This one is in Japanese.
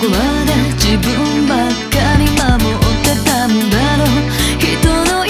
こまで自分ばっかり守ってたんだろう。人の